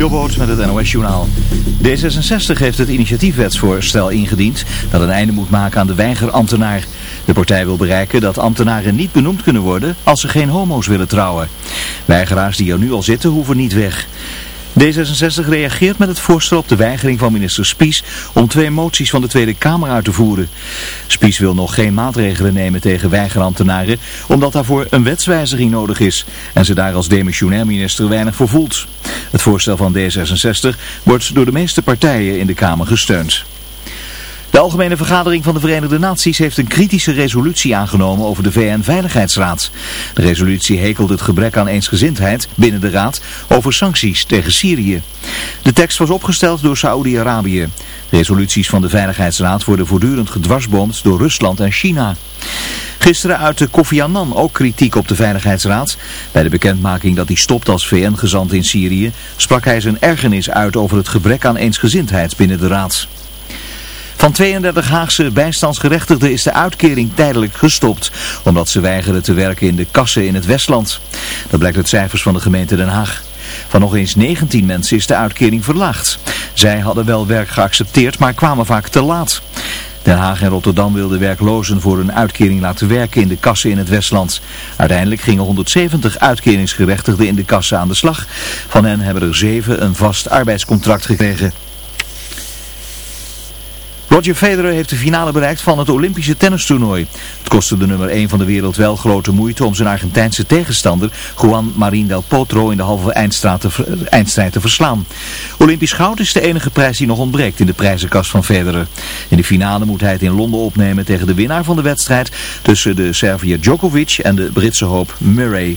Jobboot met het NOS Journaal. D66 heeft het initiatiefwetsvoorstel ingediend dat een einde moet maken aan de weigerambtenaar. De partij wil bereiken dat ambtenaren niet benoemd kunnen worden als ze geen homo's willen trouwen. Weigeraars die er nu al zitten hoeven niet weg. D66 reageert met het voorstel op de weigering van minister Spies om twee moties van de Tweede Kamer uit te voeren. Spies wil nog geen maatregelen nemen tegen weigerambtenaren, omdat daarvoor een wetswijziging nodig is en ze daar als demissionair minister weinig voor voelt. Het voorstel van D66 wordt door de meeste partijen in de Kamer gesteund. De Algemene Vergadering van de Verenigde Naties heeft een kritische resolutie aangenomen over de VN-veiligheidsraad. De resolutie hekelt het gebrek aan eensgezindheid binnen de raad over sancties tegen Syrië. De tekst was opgesteld door Saoedi-Arabië. Resoluties van de Veiligheidsraad worden voortdurend gedwarsboomd door Rusland en China. Gisteren uitte Kofi Annan ook kritiek op de Veiligheidsraad. Bij de bekendmaking dat hij stopt als VN-gezant in Syrië sprak hij zijn ergernis uit over het gebrek aan eensgezindheid binnen de raad. Van 32 Haagse bijstandsgerechtigden is de uitkering tijdelijk gestopt, omdat ze weigerden te werken in de kassen in het Westland. Dat blijkt uit cijfers van de gemeente Den Haag. Van nog eens 19 mensen is de uitkering verlaagd. Zij hadden wel werk geaccepteerd, maar kwamen vaak te laat. Den Haag en Rotterdam wilden werklozen voor een uitkering laten werken in de kassen in het Westland. Uiteindelijk gingen 170 uitkeringsgerechtigden in de kassen aan de slag. Van hen hebben er zeven een vast arbeidscontract gekregen. Roger Federer heeft de finale bereikt van het Olympische tennistoernooi. Het kostte de nummer 1 van de wereld wel grote moeite om zijn Argentijnse tegenstander Juan Marín del Potro in de halve eindstrijd te, verslaan. Olympisch goud is de enige prijs die nog ontbreekt in de prijzenkast van Federer. In de finale moet hij het in Londen opnemen tegen de winnaar van de wedstrijd tussen de Serviër Djokovic en de Britse hoop Murray.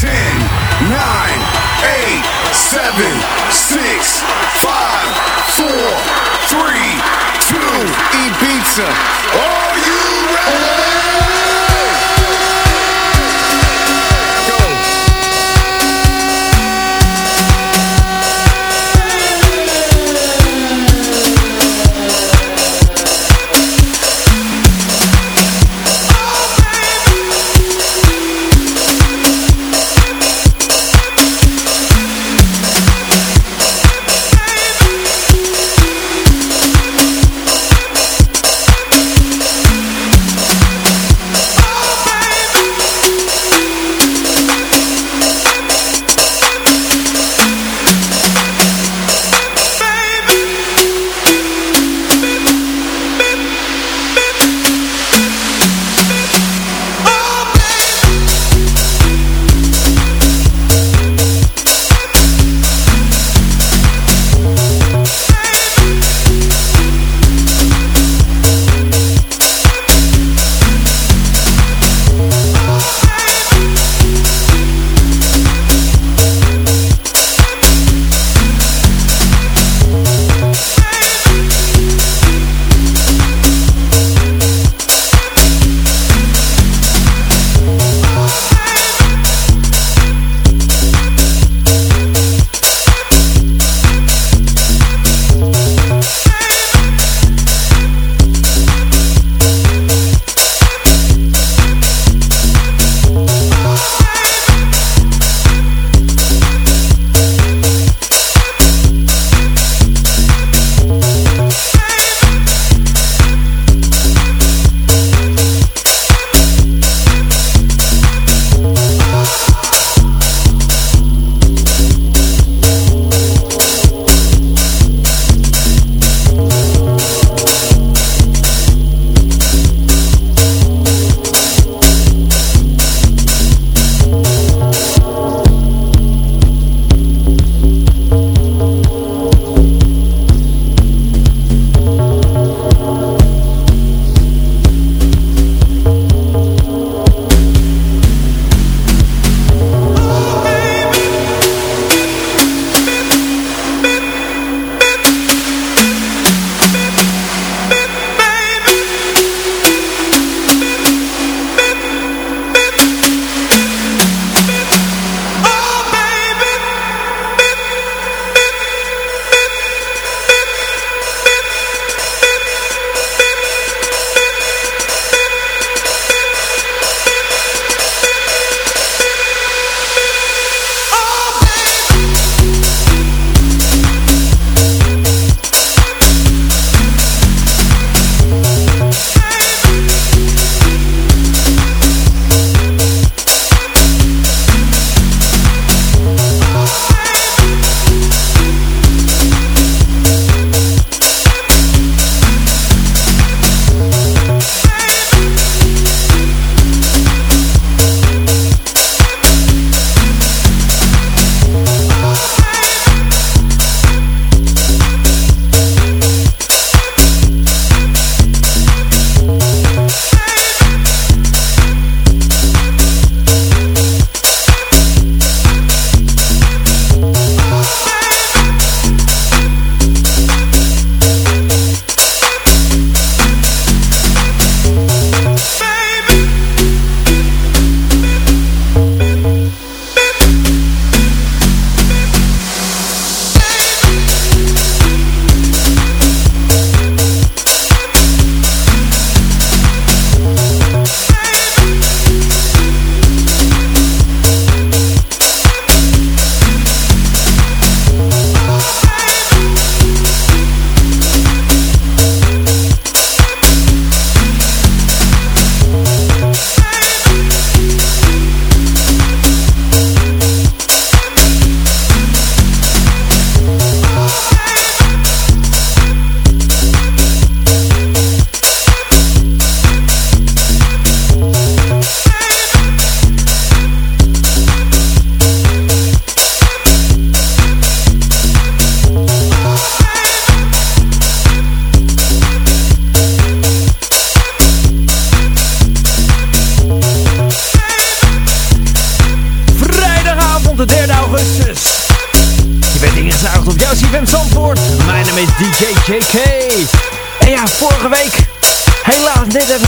10, 9, 8, 7, 6, 5, 4, 3, 2, Ibiza. Are you ready?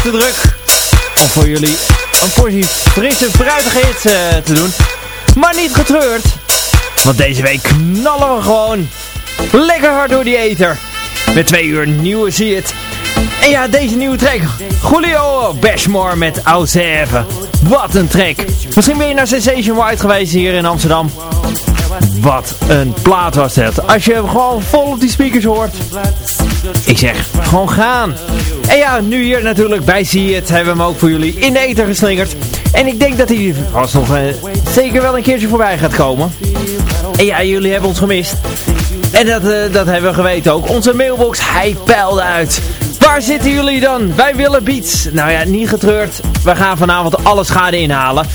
Te druk. Om voor jullie een portie frisse, fruitige hits uh, te doen. Maar niet getreurd. Want deze week knallen we gewoon lekker hard door die ether. Met twee uur nieuwe zie het. En ja, deze nieuwe track. Julio Bashmore met Auserve. Wat een track. Misschien ben je naar Sensation White geweest hier in Amsterdam. Wat een plaat was dat. Als je hem gewoon vol op die speakers hoort. Ik zeg, gewoon gaan. En ja, nu hier natuurlijk bij See It hebben we hem ook voor jullie in de ether geslingerd. En ik denk dat hij vast nog uh, zeker wel een keertje voorbij gaat komen. En ja, jullie hebben ons gemist. En dat, uh, dat hebben we geweten ook. Onze mailbox, hij peilde uit. Waar zitten jullie dan? Wij willen beats. Nou ja, niet getreurd. We gaan vanavond alle schade inhalen.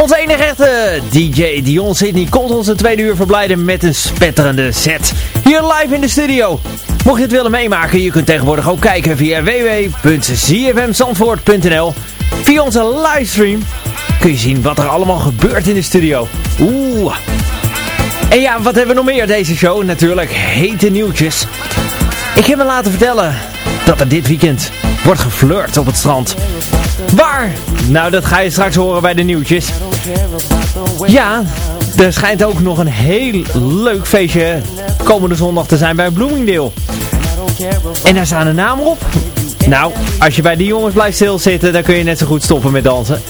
Onze enige echte DJ Dion Sydney komt ons een tweede uur verblijden met een spetterende set. Hier live in de studio. Mocht je het willen meemaken, je kunt tegenwoordig ook kijken via www.zfmzandvoort.nl Via onze livestream kun je zien wat er allemaal gebeurt in de studio. Oeh. En ja, wat hebben we nog meer deze show? Natuurlijk hete nieuwtjes. Ik heb me laten vertellen dat er dit weekend wordt geflirt op het strand. Waar? Nou, dat ga je straks horen bij de nieuwtjes. Ja, er schijnt ook nog een heel leuk feestje komende zondag te zijn bij Bloomingdale. En daar staan de namen op. Nou, als je bij die jongens blijft stilzitten, dan kun je net zo goed stoppen met dansen.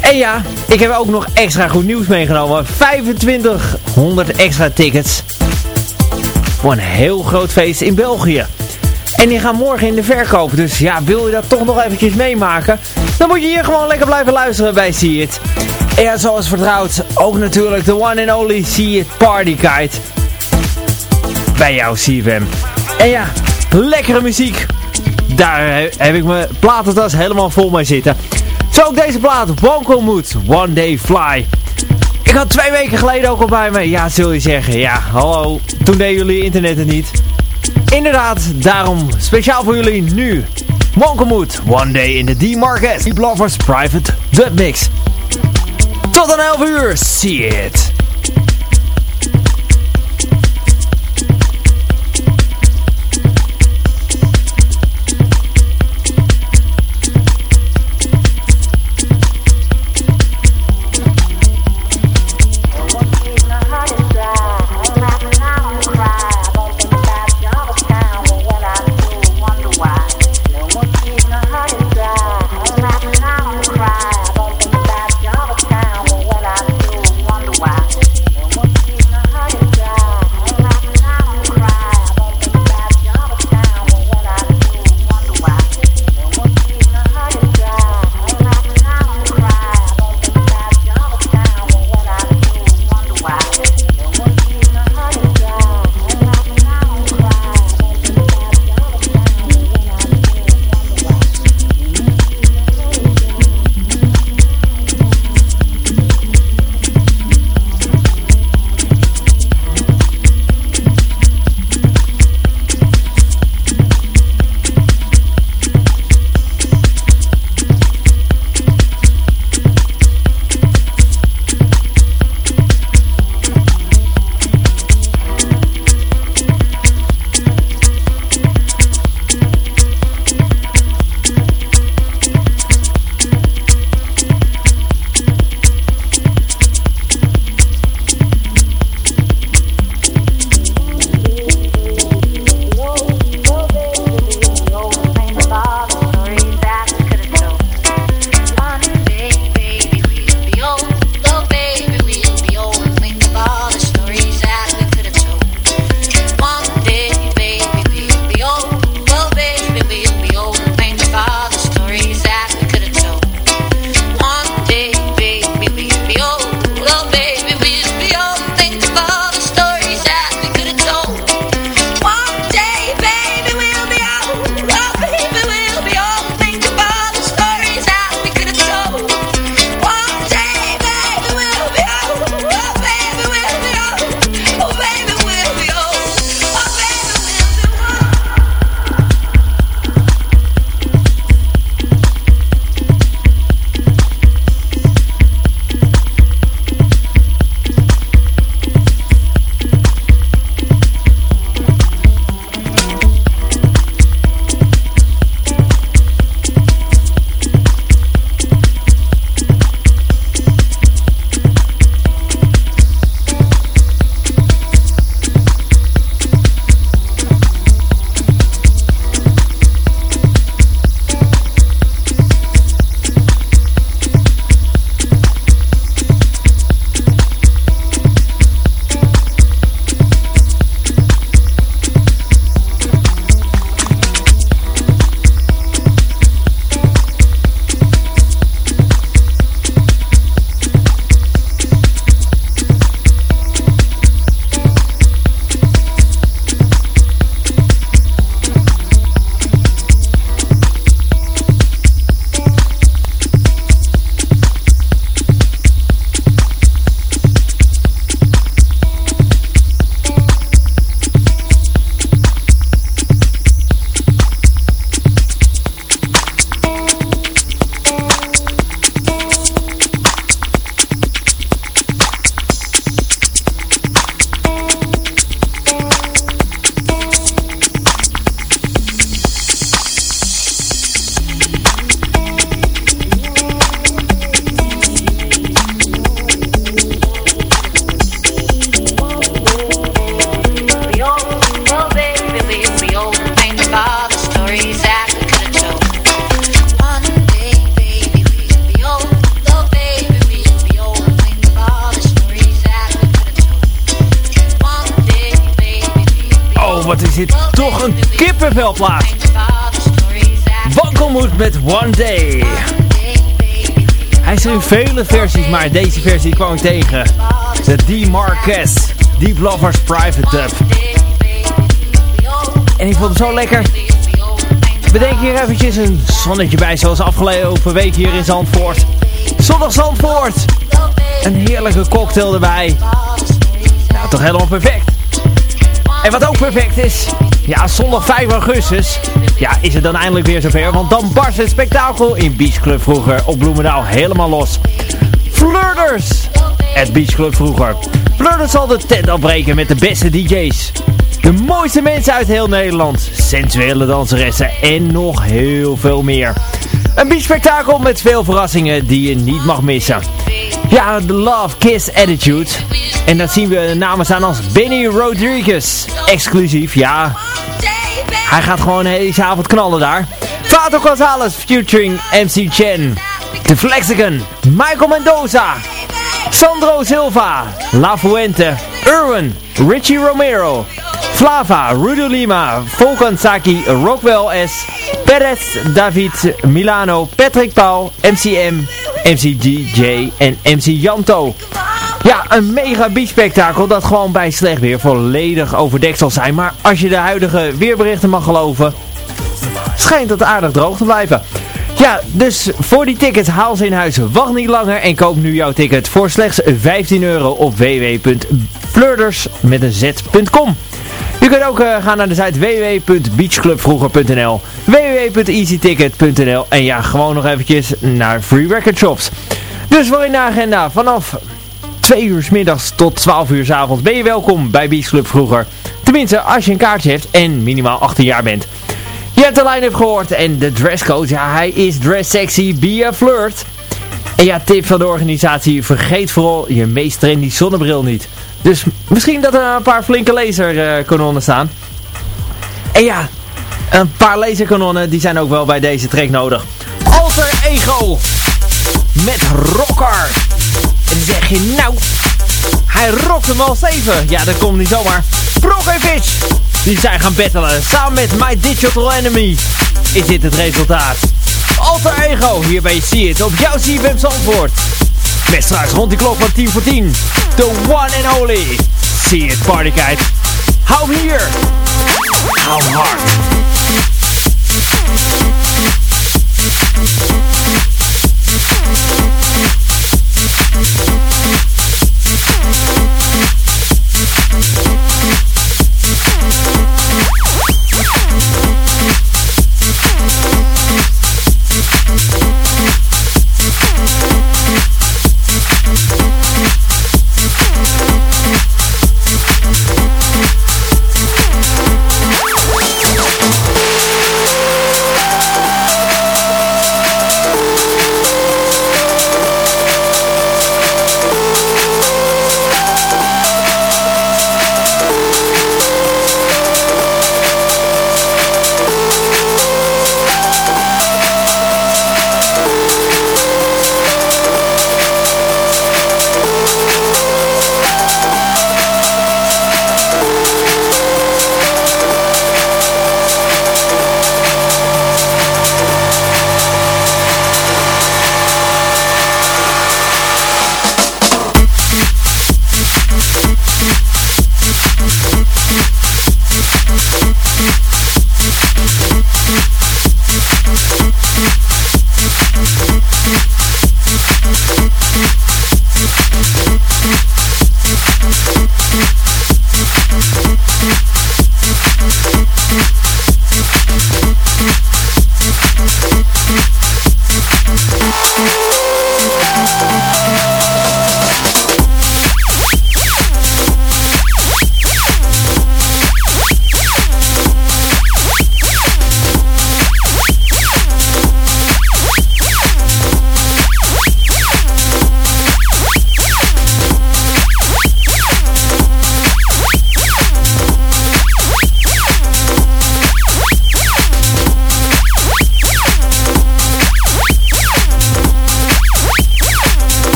En ja, ik heb ook nog extra goed nieuws meegenomen. 2500 extra tickets voor een heel groot feest in België. En die gaan morgen in de verkoop. Dus ja, wil je dat toch nog eventjes meemaken? Dan moet je hier gewoon lekker blijven luisteren bij See It. En zoals vertrouwd, ook natuurlijk de one and only See It Party Guide. Bij jou CFM. En ja, lekkere muziek. Daar heb ik mijn platentas helemaal vol mee zitten. Zo ook deze plaat, Wonko Mood, One Day Fly. Ik had twee weken geleden ook al bij me. Ja, zul je zeggen. Ja, hallo. Toen deden jullie internet het niet. Inderdaad, daarom speciaal voor jullie nu. Monkemood, One Day in the D-Market. Deep Lovers Private Dub Mix. Tot een 11 uur, see it. Versie kwam ik tegen. De D. Marquez, Deep Lovers Private Dub. En ik vond hem zo lekker. Bedenk hier eventjes een zonnetje bij, zoals afgelopen week hier in Zandvoort. Zondag Zandvoort. Een heerlijke cocktail erbij. Nou, toch helemaal perfect. En wat ook perfect is, ja, zondag 5 augustus, ja, is het dan eindelijk weer zover, want dan barst het spektakel in Beach Club vroeger op Bloemendaal helemaal los. Flirters! Het Beach Club vroeger. Flirters zal de tent afbreken met de beste DJ's. De mooiste mensen uit heel Nederland, sensuele danseressen en nog heel veel meer. Een beach met veel verrassingen die je niet mag missen. Ja, de Love Kiss Attitude. En dat zien we namen staan als Benny Rodriguez. Exclusief, ja. Hij gaat gewoon deze avond knallen daar. Fato Gonzalez featuring MC Chen. The Flexicon. Michael Mendoza. Sandro Silva. La Fuente. Irwin. Richie Romero. Flava, Rudo Lima, Volkan Saki, Rockwell S, Perez, David, Milano, Patrick Paul, MCM, MC DJ en MC Janto. Ja, een mega beatspektakel dat gewoon bij slecht weer volledig overdekt zal zijn. Maar als je de huidige weerberichten mag geloven, schijnt het aardig droog te blijven. Ja, dus voor die tickets haal ze in huis. Wacht niet langer en koop nu jouw ticket voor slechts 15 euro op www.flirters met een z.com. Je kunt ook uh, gaan naar de site www.beachclubvroeger.nl www.easyticket.nl En ja, gewoon nog eventjes naar Free Record Shops. Dus voor in de agenda, vanaf 2 uur middags tot 12 uur avonds ben je welkom bij Beach Club Vroeger. Tenminste, als je een kaartje hebt en minimaal 18 jaar bent. Je hebt de line-up gehoord en de dresscode, ja hij is dress sexy, be a flirt. En ja, tip van de organisatie, vergeet vooral je meest trendy zonnebril niet. Dus misschien dat er een paar flinke laserkanonnen staan. En ja, een paar laserkanonnen die zijn ook wel bij deze track nodig. Alter Ego met Rocker. En zeg je nou, hij rokt hem al 7. Ja, dat komt niet zomaar. Prokovic, die zijn gaan battelen. Samen met My Digital Enemy is dit het resultaat. Alter Ego, hier bij See It op jouw CFM Zandvoort. Met straks rond die klok van 10 voor 10. The one and only. See it partykite. Hou hier. Hou hard.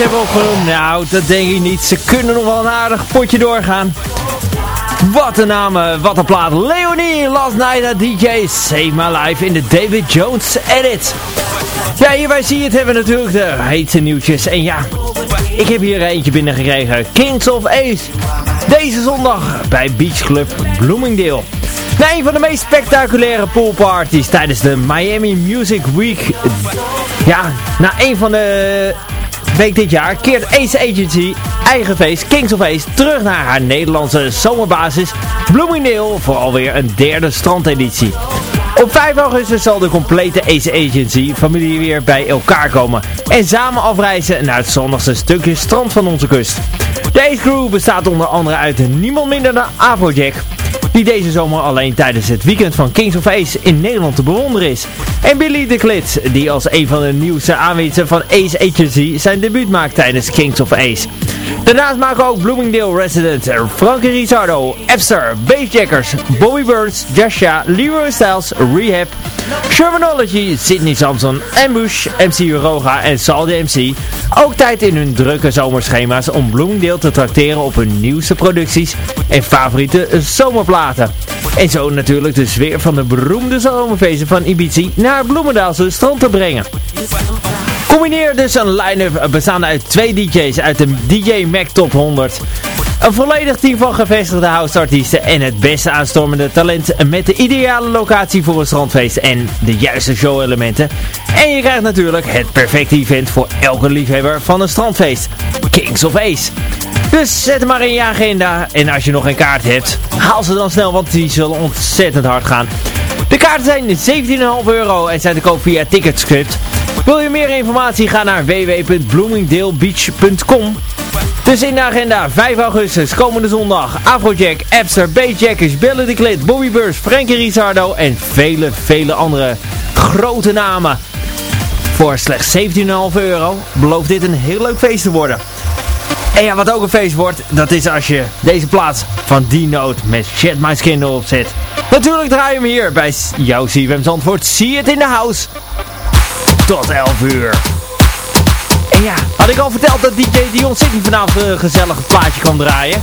Hebben opgenomen? Nou, dat denk ik niet. Ze kunnen nog wel een aardig potje doorgaan. Wat een naam, eh, wat een plaat. Leonie, Last Night at DJ, Save My Life in de David Jones edit. Ja, hierbij zie je het hebben natuurlijk de hete nieuwtjes. En ja, ik heb hier eentje binnengekregen. Kings of Ace. Deze zondag bij Beach Club Bloomingdale. Na een van de meest spectaculaire poolparties tijdens de Miami Music Week. Ja, na een van de week dit jaar keert Ace Agency eigen feest Kings of Ace terug naar haar Nederlandse zomerbasis Bloomingdale voor alweer een derde strandeditie. Op 5 augustus zal de complete Ace Agency familie weer bij elkaar komen en samen afreizen naar het zonnigste stukje strand van onze kust. De Ace Crew bestaat onder andere uit niemand minder dan Afrojack, die deze zomer alleen tijdens het weekend van Kings of Ace in Nederland te bewonderen is. En Billy de Klit, die als een van de nieuwste aanwezenden van Ace Agency zijn debuut maakt tijdens Kings of Ace. Daarnaast maken ook Bloomingdale resident Frankie Rizzardo, Epster, Bassjackers, Bobby Burns, Jasha, Leroy Styles, Rehab, Shermanology, Sidney Samson, Ambush, MC Roga en Saldi MC ook tijd in hun drukke zomerschema's om Bloomingdale te trakteren op hun nieuwste producties en favoriete zomerplaten. En zo natuurlijk de sfeer van de beroemde zomerfeesten van Ibiza naar Bloemendaalse strand te brengen. Combineer dus een line-up bestaande uit twee DJ's uit de DJ Mac Top 100. Een volledig team van gevestigde houseartiesten en het beste aanstormende talent met de ideale locatie voor een strandfeest en de juiste show-elementen. En je krijgt natuurlijk het perfecte event voor elke liefhebber van een strandfeest. Kings of Ace. Dus zet hem maar in je agenda en als je nog geen kaart hebt, haal ze dan snel want die zullen ontzettend hard gaan. De kaarten zijn 17,5 euro en zijn te koop via Ticketscript. Wil je meer informatie? Ga naar www.bloomingdalebeach.com Dus in de agenda 5 augustus, komende zondag, Afrojack, Abster, Bassjackers, Belle de Klit, Bobby Burst, Frankie Rizzardo en vele, vele andere grote namen. Voor slechts 17,5 euro belooft dit een heel leuk feest te worden. En ja, wat ook een feest wordt, dat is als je deze plaats van D-Note met Shed My Skin erop zet. Natuurlijk draai je hem hier bij jouw CWM Zandvoort. Zie het in de house tot 11 uur. En ja, had ik al verteld dat DJ Dion City vanavond een gezellig plaatje kan draaien?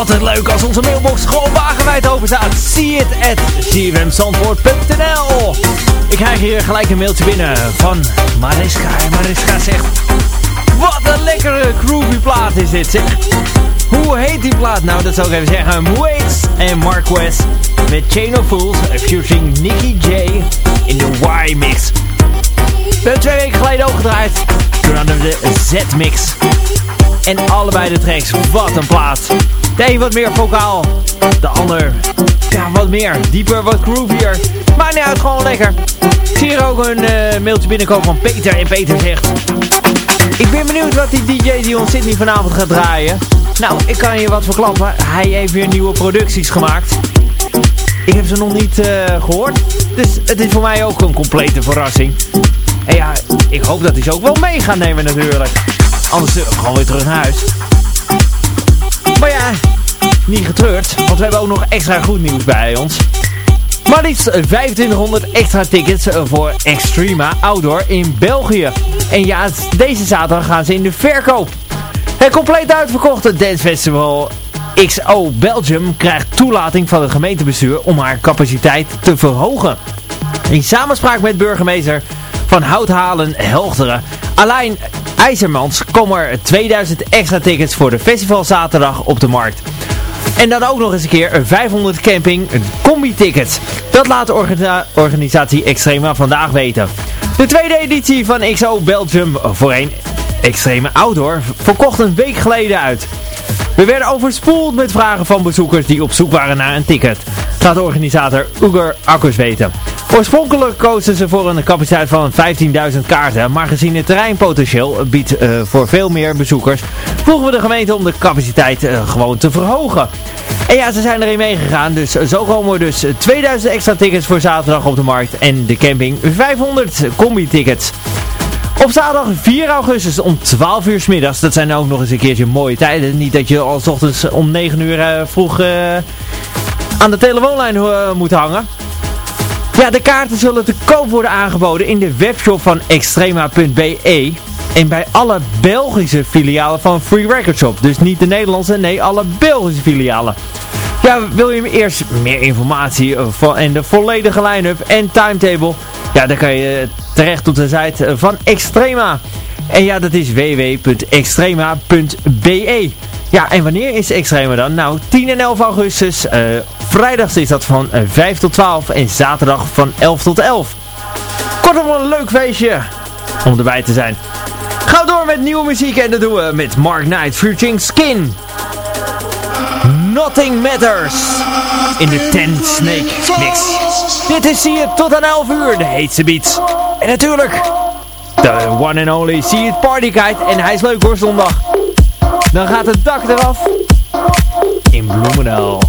Altijd leuk als onze mailbox gewoon wagenwijd open staat. Zie het at cfmzandvoort.nl Ik krijg hier gelijk een mailtje binnen van Mariska. En Mariska zegt... Wat een lekkere groovy plaat is dit zeg. Hoe heet die plaat? Nou, dat zou ik even zeggen. Waits en Marquez met Chain of Fools featuring Nicky J in de Y-mix. We hebben twee weken geleden ook gedraaid. Toen hadden we de Z-mix. En allebei de tracks, wat een plaat. De een wat meer vocaal, de ander ja, wat meer, dieper, wat groovier. Maar niet uit, gewoon lekker. Ik zie hier ook een eh, mailtje binnenkomen van Peter. En Peter zegt... Ik ben benieuwd wat die DJ die ons Sydney vanavond gaat draaien. Nou, ik kan je wat verklappen. Hij heeft weer nieuwe producties gemaakt. Ik heb ze nog niet eh, gehoord. Dus het is voor mij ook een complete verrassing. En ja, ik hoop dat hij ze ook wel mee gaat nemen natuurlijk. Anders gewoon weer terug naar huis. Maar ja, niet getreurd. Want we hebben ook nog extra goed nieuws bij ons. Maar liefst 2500 extra tickets voor Extrema Outdoor in België. En ja, deze zaterdag gaan ze in de verkoop. Het compleet uitverkochte Dance Festival XO Belgium krijgt toelating van het gemeentebestuur om haar capaciteit te verhogen. In samenspraak met burgemeester van Houthalen Helchteren, Alain IJzermans, komen er 2000 extra tickets voor de festival zaterdag op de markt. En dan ook nog eens een keer een 500 camping combi-tickets. Dat laat de organisa- organisatie Extrema vandaag weten. De tweede editie van XO Belgium, voorheen Extreme Outdoor, verkocht een week geleden uit. We werden overspoeld met vragen van bezoekers die op zoek waren naar een ticket. Laat de organisator Uger Akkus weten. Oorspronkelijk kozen ze voor een capaciteit van 15.000 kaarten, maar gezien het terreinpotentieel biedt uh, voor veel meer bezoekers, vroegen we de gemeente om de capaciteit uh, gewoon te verhogen. En ja, ze zijn erin meegegaan, dus zo komen er dus 2000 extra tickets voor zaterdag op de markt en de camping 500 combi-tickets. Op zaterdag 4 augustus om 12 uur s middags. Dat zijn ook nog eens een keertje mooie tijden. Niet dat je al ochtends om 9 uur uh, vroeg uh, aan de telefoonlijn uh, moet hangen. Ja, de kaarten zullen te koop worden aangeboden in de webshop van extrema.be. En bij alle Belgische filialen van Free Record Shop. Dus niet de Nederlandse, nee, alle Belgische filialen. Ja, wil je eerst meer informatie van, en de volledige line-up en timetable... Ja, dan kan je terecht op de site van Extrema. En ja, dat is www.extrema.be. Ja, en wanneer is Extrema dan? Nou, 10 en 11 augustus. Uh, vrijdags is dat van 5 tot 12 en zaterdag van 11 tot 11. Kortom, een leuk feestje om erbij te zijn. Ga door met nieuwe muziek en dat doen we met Mark Knight featuring Skin. Nothing Matters in de Ten Snake Mix. Dit is zie je tot aan 11 uur, de heetste beats. En natuurlijk, de one and only See It Party Guide. En hij is leuk hoor, zondag. Dan gaat het dak eraf in Bloemendaal.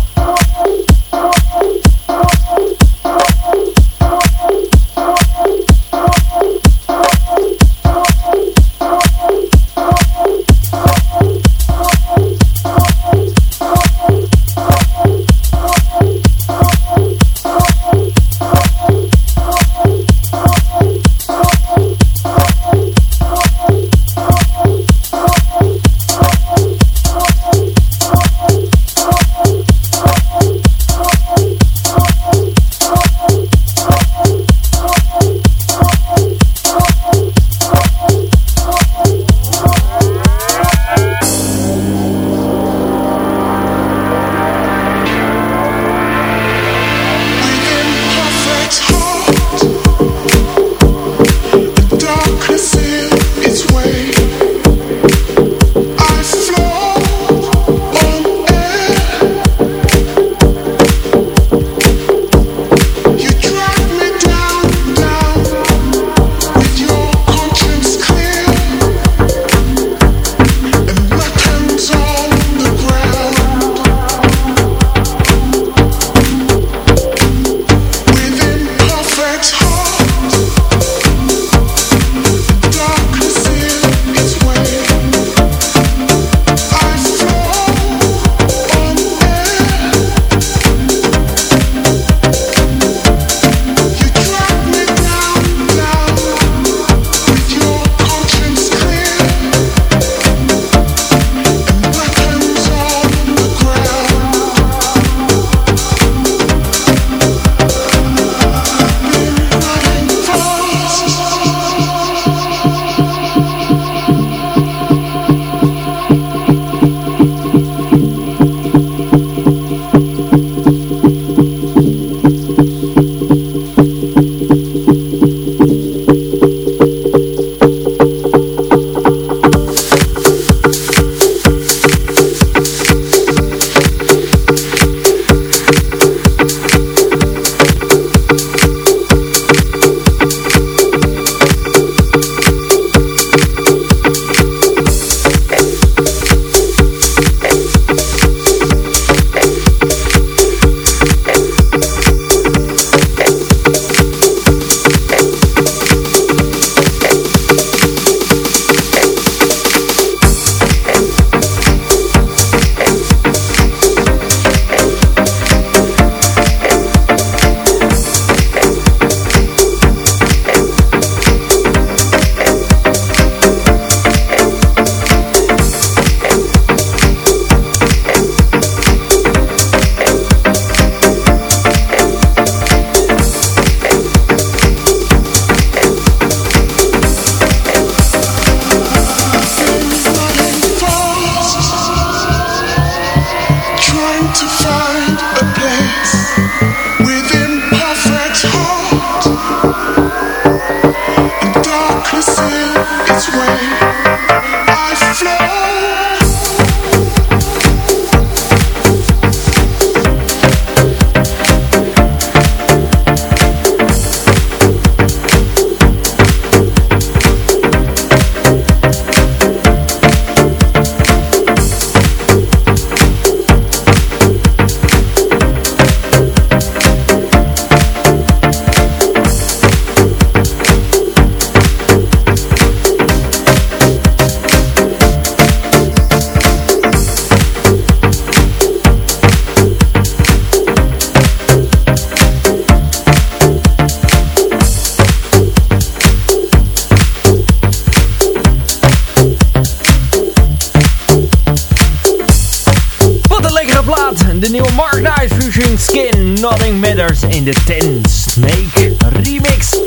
De nieuwe Mark Knight Fusion Skin Nothing Matters in de Ten Snake remix.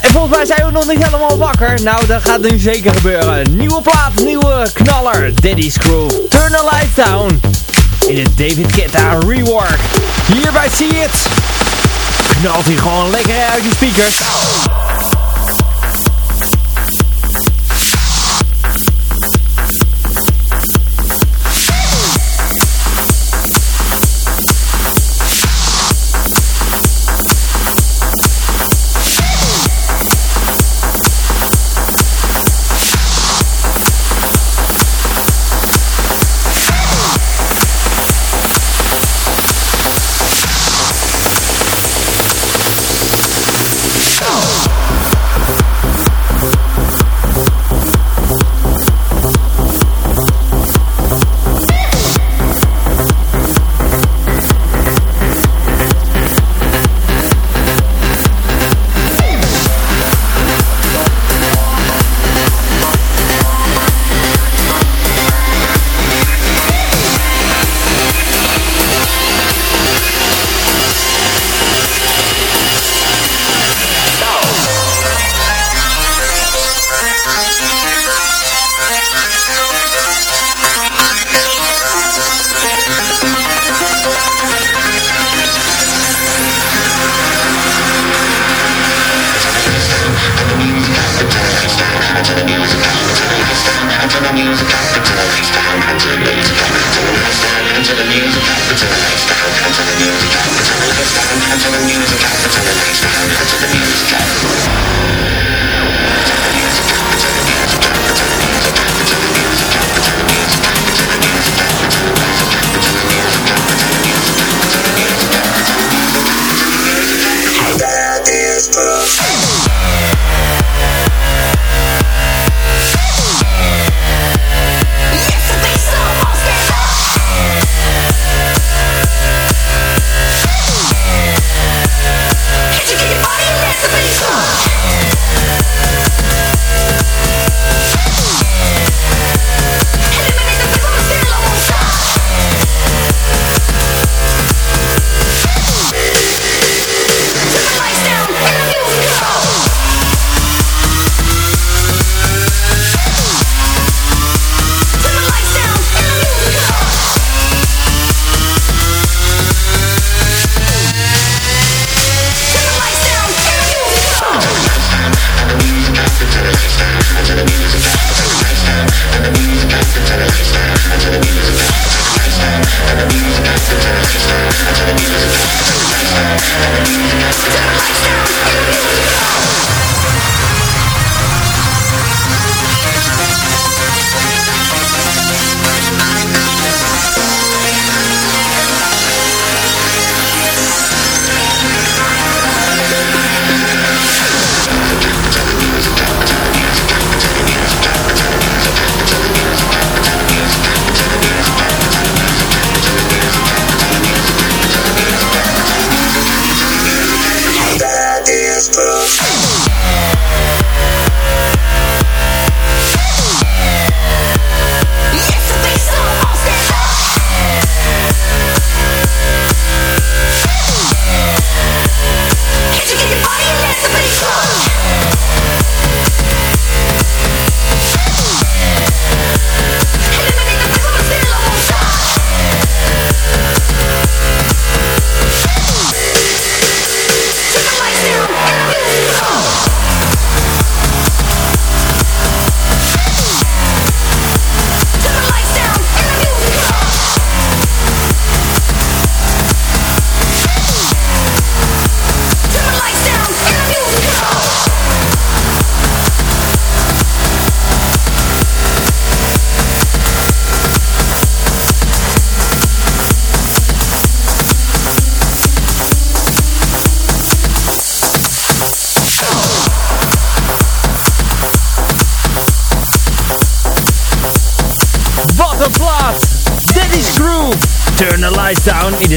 En volgens mij zijn we nog niet helemaal wakker. Nou, dat gaat nu zeker gebeuren. Nieuwe plaat, nieuwe knaller. Daddy's Groove. Turn the lights down. In de David Guetta rework. Hierbij zie je het. Knalt hij gewoon lekker uit je speakers.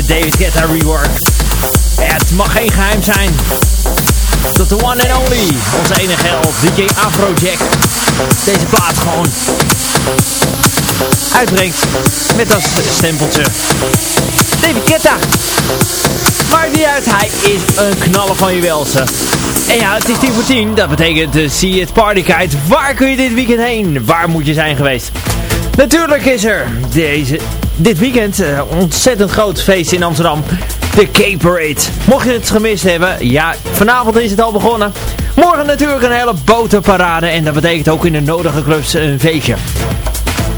David Guetta rework. Het mag geen geheim zijn dat de one and only, onze enige held, DJ Afrojack, deze plaat gewoon uitbrengt met als stempeltje David Guetta. Maakt niet uit, hij is een knaller van je welsen. En ja, het is 10 voor 10, dat betekent de See It Party Guide. Waar kun je dit weekend heen? Waar moet je zijn geweest? Natuurlijk is er deze, dit weekend uh, ontzettend groot feest in Amsterdam. De Cape Parade. Mocht je het gemist hebben, ja, vanavond is het al begonnen. Morgen natuurlijk een hele botenparade en dat betekent ook in de nodige clubs een feestje.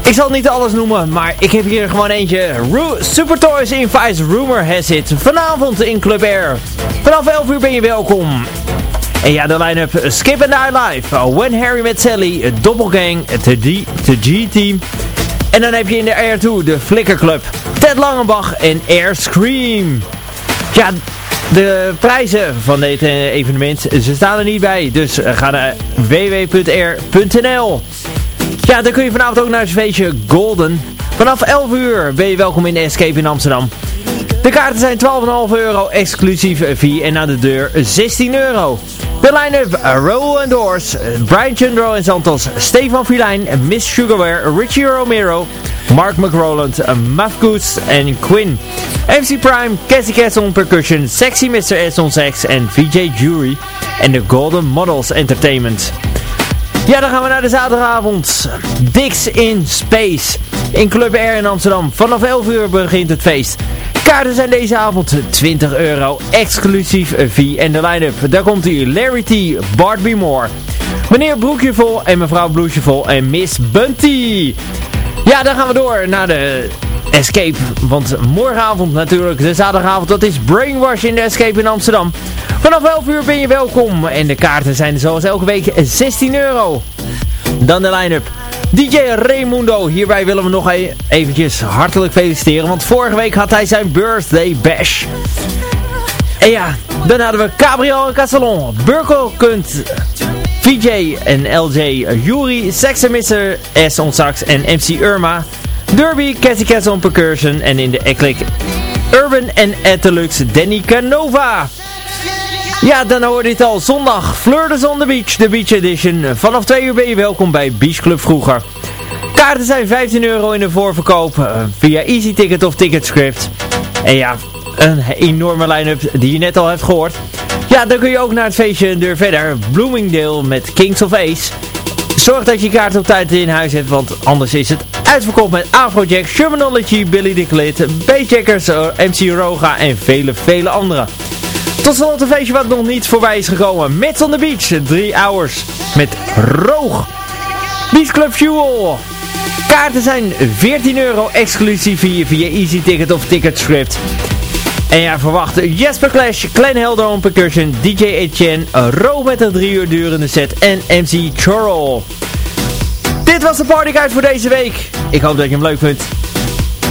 Ik zal niet alles noemen, maar ik heb hier gewoon eentje. Ru Super Toys Vice Rumor Has It. Vanavond in Club Air. Vanaf 11 uur ben je welkom. En ja, de line-up Skip and Die Live. When Harry Met Sally, Doppelgang, de G-Team. En dan heb je in de Air 2 de Flicker Club. Ted Langenbach en Air Scream. Ja, de prijzen van dit eh, evenement, ze staan er niet bij. Dus eh, ga naar www.r.nl Ja, dan kun je vanavond ook naar het feestje Golden. Vanaf 11 uur ben je welkom in de Escape in Amsterdam. De kaarten zijn 12,5 euro exclusief fee en aan de deur 16 euro. De line-up Roll and Doors, Brian Chundro en Santos, Stefan Filijn, Miss Sugarware, Richie Romero, Mark McRoland, Muff Goods en Quinn. MC Prime, Cassie Castle Percussion, Sexy Mr. S on Sex en VJ Jury en de Golden Models Entertainment. Ja, dan gaan we naar de zaterdagavond. Dix in Space. In Club Air in Amsterdam. Vanaf 11 uur begint het feest. Kaarten zijn deze avond 20 euro, exclusief fee en de line-up. Daar komt u Larry T, Bart. Moore, meneer Broekjevol en mevrouw Bloesjevol en Miss Bunty. Ja, dan gaan we door naar de Escape. Want morgenavond natuurlijk, de zaterdagavond, dat is Brainwash in de Escape in Amsterdam. Vanaf 11 uur ben je welkom en de kaarten zijn zoals elke week 16 euro. Dan de line-up. DJ Raimundo, hierbij willen we nog e- eventjes hartelijk feliciteren, want vorige week had hij zijn birthday bash. En ja, dan hadden we Gabriel Casalon, Burko Kunt, VJ en LJ, Yuri, Sexemister, S on en MC Irma, Derby, Cassie Castle on percussion en in de Eclic Urban en Etelux Danny Canova. Ja, dan hoor je het al. Zondag, Flirters on the Beach, de Beach Edition. Vanaf 2 uur ben je welkom bij Beach Club Vroeger. Kaarten zijn 15 euro in de voorverkoop uh, via Easy Ticket of Ticketscript. En ja, een enorme line-up die je net al hebt gehoord. Ja, dan kun je ook naar het feestje een deur verder. Bloomingdale met Kings of Ace. Zorg dat je kaart op tijd in huis hebt, want anders is het uitverkocht met Afrojack, Shermanology, Billy the Clit, MC Roga en vele, vele anderen. Tot slot een feestje wat nog niet voorbij is gekomen. Mets on the Beach, 3 hours met Roog. Beach Club Fuel. Kaarten zijn 14 euro exclusief via, via Easy Ticket of Ticketscript. En ja, verwacht Jesper Clash, Klein Helder on percussion, DJ Etienne, Roog met een 3 uur durende set en MC Chorrel. Dit was de partyguide voor deze week. Ik hoop dat je hem leuk vindt.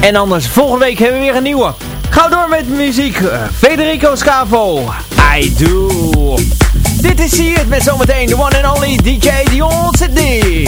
En anders, volgende week hebben we weer een nieuwe. Ga door met muziek. Federico Scavo. I do. Dit is hier met zometeen de one and only DJ Dion Sydney.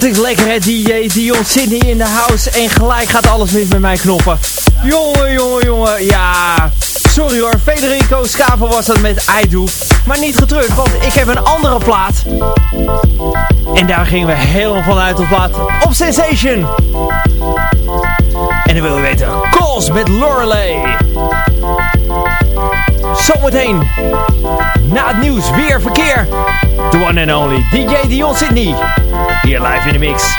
Dat is lekker hè, DJ Dion Sydney in de house. En gelijk gaat alles mis met mijn knoppen. Jongen, jongen, jongen. Ja, sorry hoor. Federico Scavo was dat met I. Maar niet getreurd, want ik heb een andere plaat. En daar gingen we helemaal vanuit op plaat. Op Sensation. En dan wil je weten. Calls met Lorelei. Zometeen. Na het nieuws weer verkeer. The one and only DJ Dion Sydney. Hier live in de mix.